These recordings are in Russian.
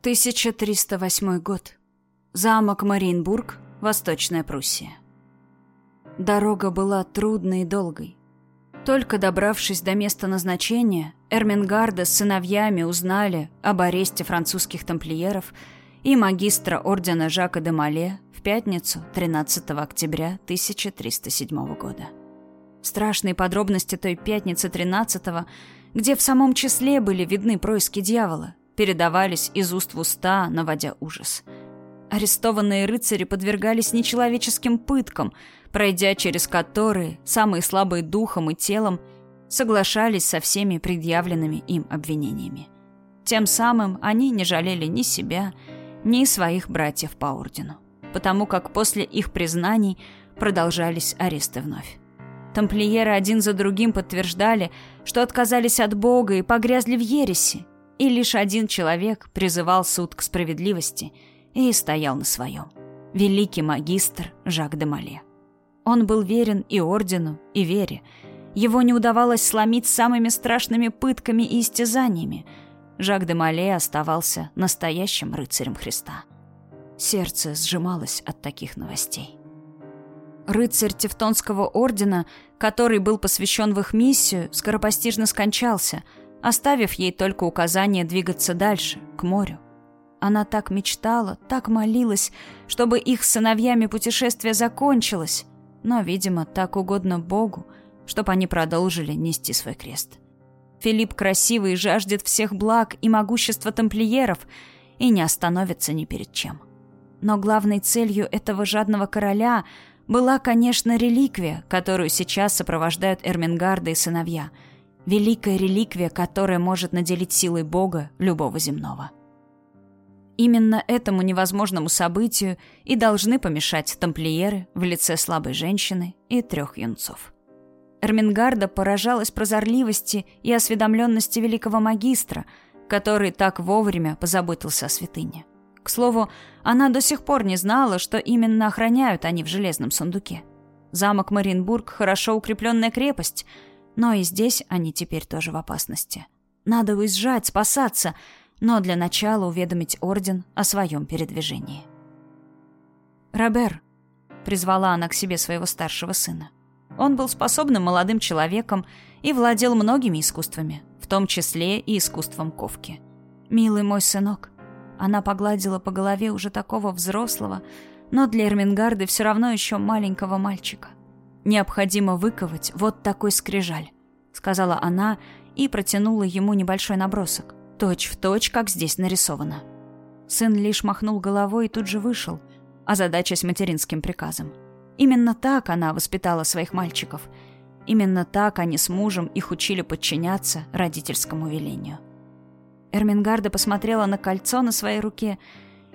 1308 год. Замок Мариенбург, Восточная Пруссия. Дорога была трудной и долгой. Только добравшись до места назначения, Эрмингарда с сыновьями узнали об аресте французских тамплиеров и магистра ордена Жака де Мале в пятницу 13 октября 1307 года. Страшные подробности той пятницы 13 где в самом числе были видны происки дьявола, передавались из уст в уста, наводя ужас. Арестованные рыцари подвергались нечеловеческим пыткам, пройдя через которые самые слабые духом и телом соглашались со всеми предъявленными им обвинениями. Тем самым они не жалели ни себя, ни своих братьев по ордену, потому как после их признаний продолжались аресты вновь. Тамплиеры один за другим подтверждали, что отказались от Бога и погрязли в ереси, и лишь один человек призывал суд к справедливости и стоял на своем. Великий магистр Жак де Мале. Он был верен и ордену, и вере. Его не удавалось сломить самыми страшными пытками и истязаниями. Жак де Мале оставался настоящим рыцарем Христа. Сердце сжималось от таких новостей. Рыцарь Тевтонского ордена, который был посвящен в их миссию, скоропостижно скончался – оставив ей только указание двигаться дальше, к морю. Она так мечтала, так молилась, чтобы их с сыновьями путешествие закончилось, но, видимо, так угодно Богу, чтобы они продолжили нести свой крест. Филипп красивый жаждет всех благ и могущества тамплиеров и не остановится ни перед чем. Но главной целью этого жадного короля была, конечно, реликвия, которую сейчас сопровождают Эрмингарда и сыновья – великая реликвия, которая может наделить силой Бога любого земного. Именно этому невозможному событию и должны помешать тамплиеры в лице слабой женщины и трех юнцов. Эрмингарда поражалась прозорливости и осведомленности великого магистра, который так вовремя позаботился о святыне. К слову, она до сих пор не знала, что именно охраняют они в железном сундуке. Замок Маринбург – хорошо укрепленная крепость – но и здесь они теперь тоже в опасности. Надо уезжать, спасаться, но для начала уведомить Орден о своем передвижении. «Робер», — призвала она к себе своего старшего сына. Он был способным молодым человеком и владел многими искусствами, в том числе и искусством ковки. «Милый мой сынок», она погладила по голове уже такого взрослого, но для Эрмингарды все равно еще маленького мальчика. «Необходимо выковать вот такой скрижаль», — сказала она и протянула ему небольшой набросок. Точь в точь, как здесь нарисовано. Сын лишь махнул головой и тут же вышел, озадачась материнским приказом. Именно так она воспитала своих мальчиков. Именно так они с мужем их учили подчиняться родительскому велению. Эрмингарда посмотрела на кольцо на своей руке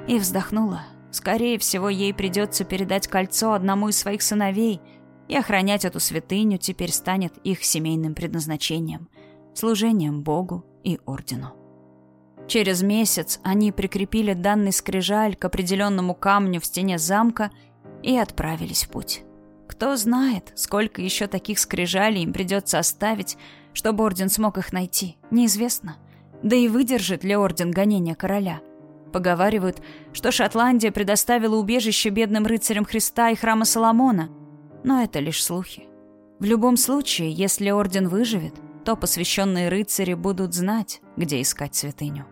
и вздохнула. Скорее всего, ей придется передать кольцо одному из своих сыновей — и охранять эту святыню теперь станет их семейным предназначением, служением Богу и Ордену. Через месяц они прикрепили данный скрижаль к определенному камню в стене замка и отправились в путь. Кто знает, сколько еще таких скрижалей им придется оставить, чтобы Орден смог их найти, неизвестно. Да и выдержит ли Орден гонения короля. Поговаривают, что Шотландия предоставила убежище бедным рыцарям Христа и храма Соломона – но это лишь слухи. В любом случае, если Орден выживет, то посвященные рыцари будут знать, где искать святыню.